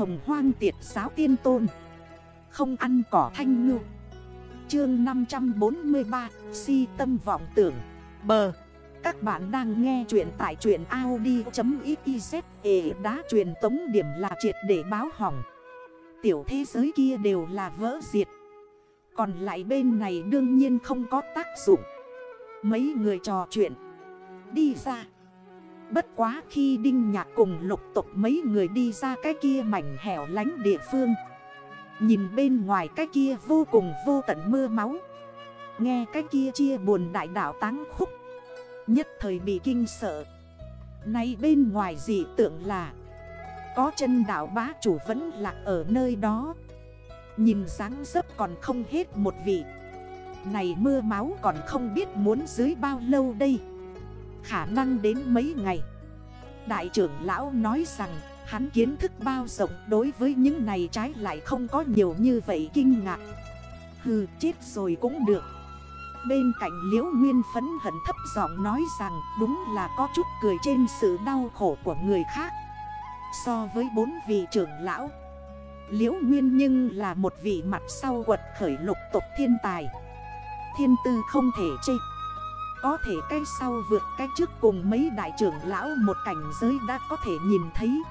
hồng hoang tiệt giáo tiên tôn. Không ăn cỏ thanh ngư. Chương 543 Si tâm vọng tưởng. Bờ. Các bạn đang nghe chuyện tại chuyện Audi.xyz Ế đá truyền tống điểm là triệt để báo hỏng. Tiểu thế giới kia đều là vỡ diệt. Còn lại bên này đương nhiên không có tác dụng. Mấy người trò chuyện. Đi ra. Bất quá khi Đinh Nhạc cùng lục tục mấy người đi ra cái kia mảnh hẻo lánh địa phương. Nhìn bên ngoài cái kia vô cùng vô tận mưa máu. Nghe cái kia chia buồn đại đảo táng khúc. Nhất thời bị kinh sợ. Nay bên ngoài dị tượng là, Có chân đảo bá chủ vẫn lạc ở nơi đó. Nhìn dáng dấp còn không hết một vị. Này mưa máu còn không biết muốn dưới bao lâu đây. Khả năng đến mấy ngày. Đại trưởng lão nói rằng, Hắn kiến thức bao rộng đối với những này trái lại không có nhiều như vậy kinh ngạc. Hừ, chết rồi cũng được. Bên cạnh liễu nguyên phấn hận thấp giọng nói rằng, Đúng là có chút cười trên sự đau khổ của người khác. So với bốn vị trưởng lão, Liễu nguyên nhưng là một vị mặt sau quật khởi lục tục thiên tài. Thiên tư không thể chê có thể cái sau vượt cái trước cùng mấy đại trưởng lão một cảnh giới đã có thể nhìn thấy.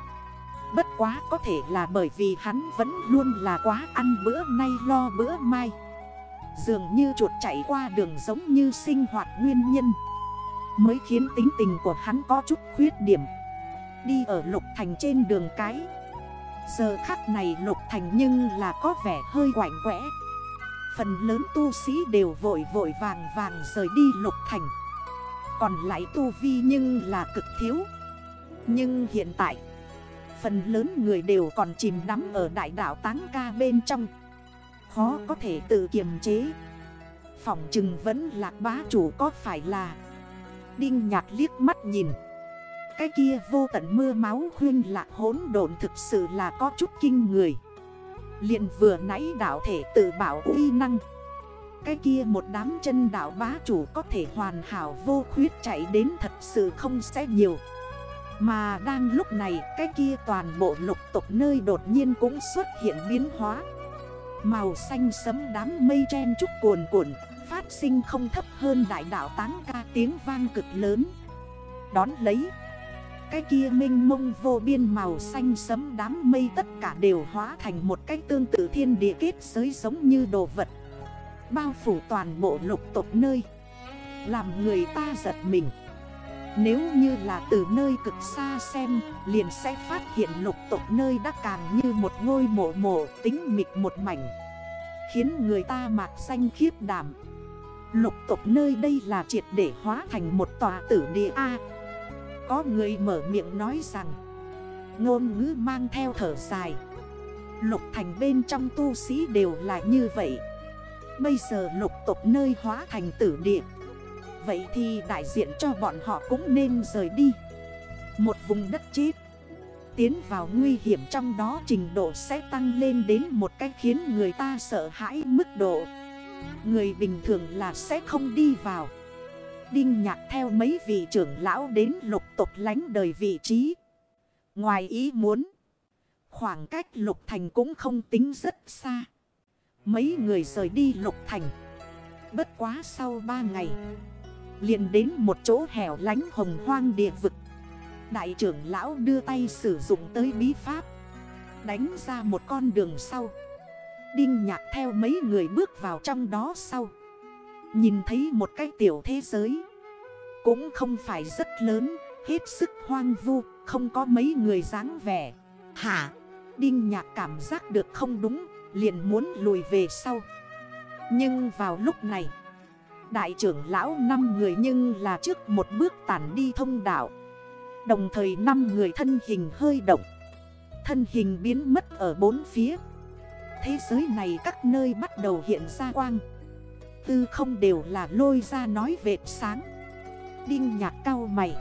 Bất quá có thể là bởi vì hắn vẫn luôn là quá ăn bữa nay lo bữa mai. Dường như chuột chạy qua đường giống như sinh hoạt nguyên nhân. Mới khiến tính tình của hắn có chút khuyết điểm. Đi ở lục thành trên đường cái. Giờ khắc này lục thành nhưng là có vẻ hơi quảnh quẽ. Phần lớn tu sĩ đều vội vội vàng vàng rời đi lục thành. Còn lại tu vi nhưng là cực thiếu. Nhưng hiện tại, Phần lớn người đều còn chìm đắm ở đại đảo Táng Ca bên trong. Khó có thể tự kiềm chế. Phỏng chừng vẫn lạc bá chủ có phải là Đinh nhạt liếc mắt nhìn. Cái kia vô tận mưa máu khuyên lạc hốn độn thực sự là có chút kinh người liền vừa nãy đảo thể tự bảo uy năng. Cái kia một đám chân đảo bá chủ có thể hoàn hảo vô khuyết chạy đến thật sự không sẽ nhiều. Mà đang lúc này, cái kia toàn bộ lục tục nơi đột nhiên cũng xuất hiện biến hóa. Màu xanh sấm đám mây chen trúc cuồn cuộn, Phát sinh không thấp hơn đại đảo táng ca tiếng vang cực lớn. Đón lấy cái kia minh mông vô biên màu xanh sấm đám mây tất cả đều hóa thành một cái tương tự thiên địa kết giới giống như đồ vật. Bao phủ toàn bộ lục tộc nơi. Làm người ta giật mình. Nếu như là từ nơi cực xa xem, Liền sẽ phát hiện lục tộc nơi đã càng như một ngôi mộ mộ tính mịt một mảnh. Khiến người ta mạc xanh khiếp đảm. Lục tộc nơi đây là triệt để hóa thành một tòa tử địa A có người mở miệng nói rằng, Ngôn ngữ mang theo thở dài. Lục thành bên trong tu sĩ đều là như vậy. Bây giờ lục tục nơi hóa thành tử địa. Vậy thì đại diện cho bọn họ cũng nên rời đi. Một vùng đất chết, Tiến vào nguy hiểm trong đó trình độ sẽ tăng lên đến một cách khiến người ta sợ hãi mức độ. Người bình thường là sẽ không đi vào. Đinh nhạc theo mấy vị trưởng lão đến lục tục lánh đời vị trí. Ngoài ý muốn, khoảng cách lục thành cũng không tính rất xa. Mấy người rời đi lục thành. Bất quá sau ba ngày, liền đến một chỗ hẻo lánh hồng hoang địa vực. Đại trưởng lão đưa tay sử dụng tới bí pháp, đánh ra một con đường sau. Đinh nhạc theo mấy người bước vào trong đó sau. Nhìn thấy một cái tiểu thế giới. Cũng không phải rất lớn, Hết sức hoang vu, Không có mấy người dáng vẻ. Hả? Đinh nhạc cảm giác được không đúng, Liền muốn lùi về sau. Nhưng vào lúc này, Đại trưởng lão 5 người nhưng là trước một bước tản đi thông đạo. Đồng thời 5 người thân hình hơi động. Thân hình biến mất ở bốn phía. Thế giới này các nơi bắt đầu hiện ra quang tư không đều là lôi ra nói vệt sáng. Đinh nhạc cao mày.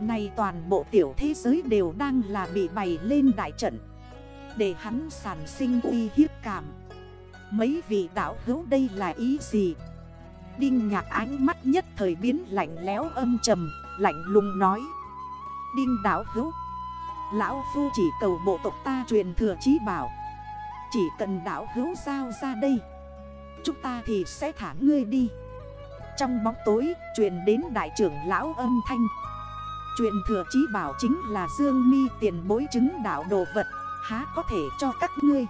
Này toàn bộ tiểu thế giới đều đang là bị bày lên đại trận. Để hắn sản sinh uy hiếp cảm. Mấy vị đảo hữu đây là ý gì? Đinh nhạc ánh mắt nhất thời biến lạnh léo âm trầm, Lạnh lùng nói. Đinh đảo hữu, Lão Phu chỉ cầu bộ tộc ta truyền thừa trí bảo. Chỉ cần đảo hữu giao ra đây Chúng ta thì sẽ thả ngươi đi. Trong bóng tối, truyền đến đại trưởng lão âm thanh. Chuyện thừa chí bảo chính là Dương mi tiền bối chứng đảo đồ vật, Há có thể cho các ngươi.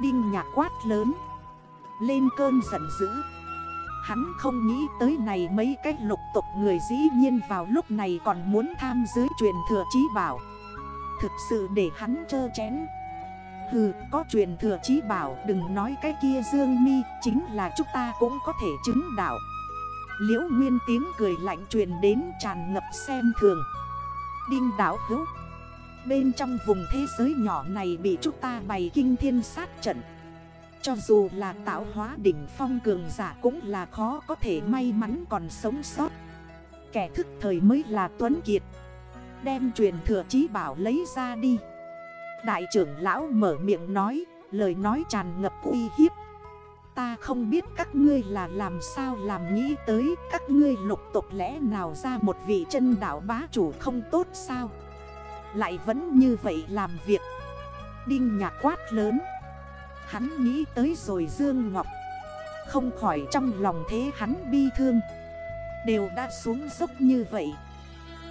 Đinh nhạc quát lớn. Lên cơn giận dữ. Hắn không nghĩ tới này mấy cái lục tục người dĩ nhiên vào lúc này còn muốn tham dưới truyền thừa chí bảo. Thực sự để hắn chơ chén. Hừ có truyền thừa chí bảo đừng nói cái kia dương mi, Chính là chúng ta cũng có thể chứng đạo. Liễu nguyên tiếng cười lạnh truyền đến tràn ngập xem thường. Đinh đảo hữu, Bên trong vùng thế giới nhỏ này bị chúng ta bày kinh thiên sát trận. Cho dù là tạo hóa đỉnh phong cường giả cũng là khó có thể may mắn còn sống sót. Kẻ thức thời mới là Tuấn Kiệt. Đem truyền thừa chí bảo lấy ra đi. Đại trưởng lão mở miệng nói, Lời nói tràn ngập uy hiếp. Ta không biết các ngươi là làm sao làm nghĩ tới, Các ngươi lục tục lẽ nào ra một vị chân đảo bá chủ không tốt sao? Lại vẫn như vậy làm việc. Đinh nhạc quát lớn. Hắn nghĩ tới rồi Dương Ngọc. Không khỏi trong lòng thế hắn bi thương. Đều đã xuống dốc như vậy.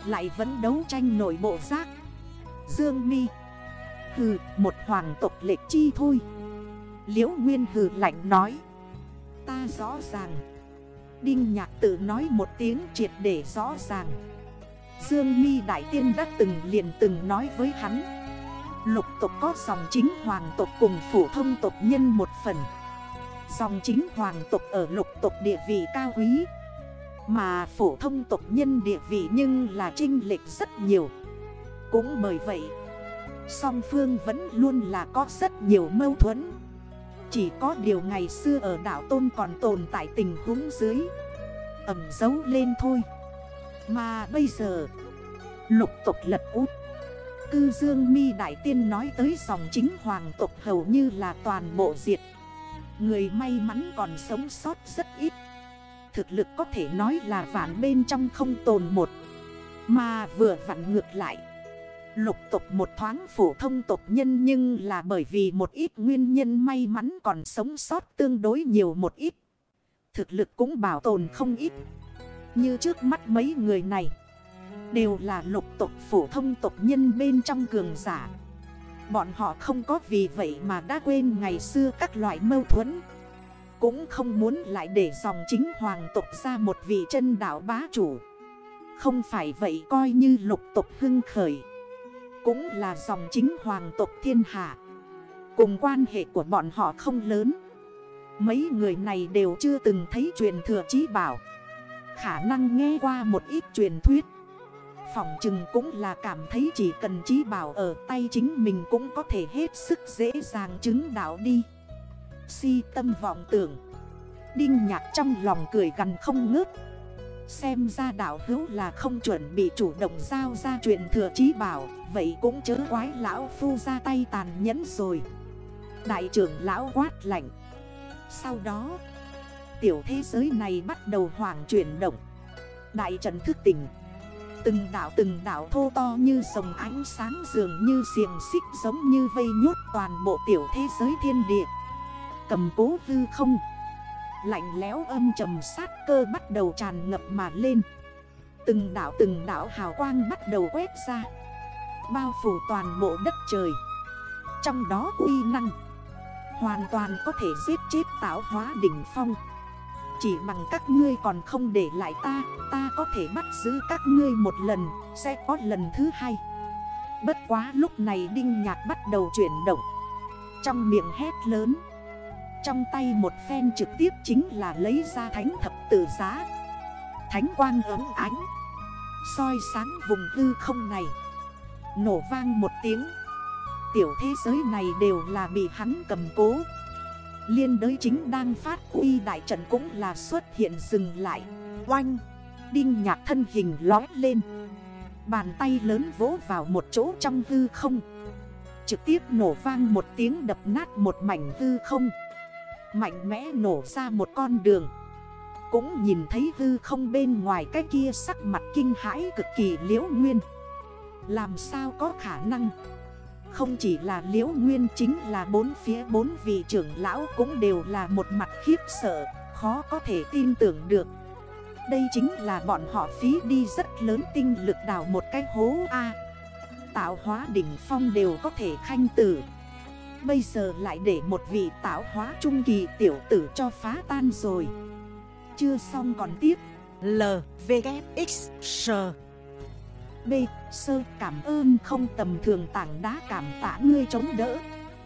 Lại vẫn đấu tranh nổi bộ giác. Dương mi Hừ, một hoàng tộc lệch chi thôi. Liễu Nguyên hừ lạnh nói. Ta rõ ràng. Đinh Nhạc tự nói một tiếng triệt để rõ ràng. Dương mi Đại Tiên đã từng liền từng nói với hắn. Lục tộc có dòng chính hoàng tộc cùng phổ thông tộc nhân một phần. Dòng chính hoàng tộc ở lục tộc địa vị cao quý. Mà phổ thông tộc nhân địa vị nhưng là trinh lệch rất nhiều. Cũng bởi vậy Song phương vẫn luôn là có rất nhiều mâu thuẫn. Chỉ có điều ngày xưa ở đảo Tôn còn tồn tại tình huống dưới. Ẩm dấu lên thôi. Mà bây giờ, Lục tục lật út Cư Dương mi Đại Tiên nói tới dòng chính hoàng tộc hầu như là toàn bộ diệt. Người may mắn còn sống sót rất ít. Thực lực có thể nói là vạn bên trong không tồn một. Mà vừa vặn ngược lại Lục tục một thoáng phổ thông tộc nhân nhưng là bởi vì một ít nguyên nhân may mắn còn sống sót tương đối nhiều một ít. Thực lực cũng bảo tồn không ít. Như trước mắt mấy người này, đều là lục tục phổ thông tộc nhân bên trong cường giả. Bọn họ không có vì vậy mà đã quên ngày xưa các loại mâu thuẫn. Cũng không muốn lại để dòng chính hoàng tộc ra một vị chân đảo bá chủ. Không phải vậy coi như lục tục hưng khởi. Cũng là dòng chính hoàng tộc thiên hạ. Cùng quan hệ của bọn họ không lớn. Mấy người này đều chưa từng thấy truyền thừa trí bảo. Khả năng nghe qua một ít truyền thuyết. Phỏng chừng cũng là cảm thấy chỉ cần trí bảo ở tay chính mình cũng có thể hết sức dễ dàng chứng đạo đi. Si tâm vọng tưởng. Đinh nhạc trong lòng cười gần không ngớt. Xem ra đảo hữu là không chuẩn bị chủ động giao ra chuyện thừa chí bảo. Vậy cũng chớ quái, lão phu ra tay tàn nhẫn rồi. Đại trưởng lão quát lạnh. Sau đó, Tiểu thế giới này bắt đầu hoảng chuyển động. Đại trần thức tỉnh. Từng đảo từng đảo thô to như sồng ánh sáng dường như xiềng xích giống như vây nhốt toàn bộ tiểu thế giới thiên địa. Cầm cố hư không. Lạnh léo âm trầm sát cơ bắt đầu tràn ngập mà lên. Từng đảo từng đảo hào quang bắt đầu quét ra. Bao phủ toàn bộ đất trời. Trong đó uy năng Hoàn toàn có thể giết chết tạo hóa đỉnh phong. Chỉ bằng các ngươi còn không để lại ta Ta có thể bắt giữ các ngươi một lần, Sẽ có lần thứ hai. Bất quá lúc này đinh nhạc bắt đầu chuyển động. Trong miệng hét lớn, trong tay một phen trực tiếp chính là lấy ra thánh thập tử giá. Thánh quang ấm ánh, soi sáng vùng hư không này. Nổ vang một tiếng. Tiểu thế giới này đều là bị hắn cầm cố. Liên đới chính đang phát uy đại trận cũng là xuất hiện dừng lại. Oanh! Đinh nhạc thân hình lói lên. Bàn tay lớn vỗ vào một chỗ trong hư không. Trực tiếp nổ vang một tiếng đập nát một mảnh hư không. Mạnh mẽ nổ ra một con đường. Cũng nhìn thấy hư không bên ngoài cái kia sắc mặt kinh hãi cực kỳ liễu nguyên. Làm sao có khả năng? Không chỉ là liễu nguyên chính là bốn phía bốn vị trưởng lão cũng đều là một mặt khiếp sợ Khó có thể tin tưởng được. Đây chính là bọn họ phí đi rất lớn tinh lực đào một cái hố A. Tạo hóa đỉnh phong đều có thể khanh tử. Bây giờ lại để một vị tạo hóa trung kỳ tiểu tử cho phá tan rồi. Chưa xong còn tiếp. L, V, K, X, S. B. Sơ cảm ơn không tầm thường tảng đá cảm tạ ngươi chống đỡ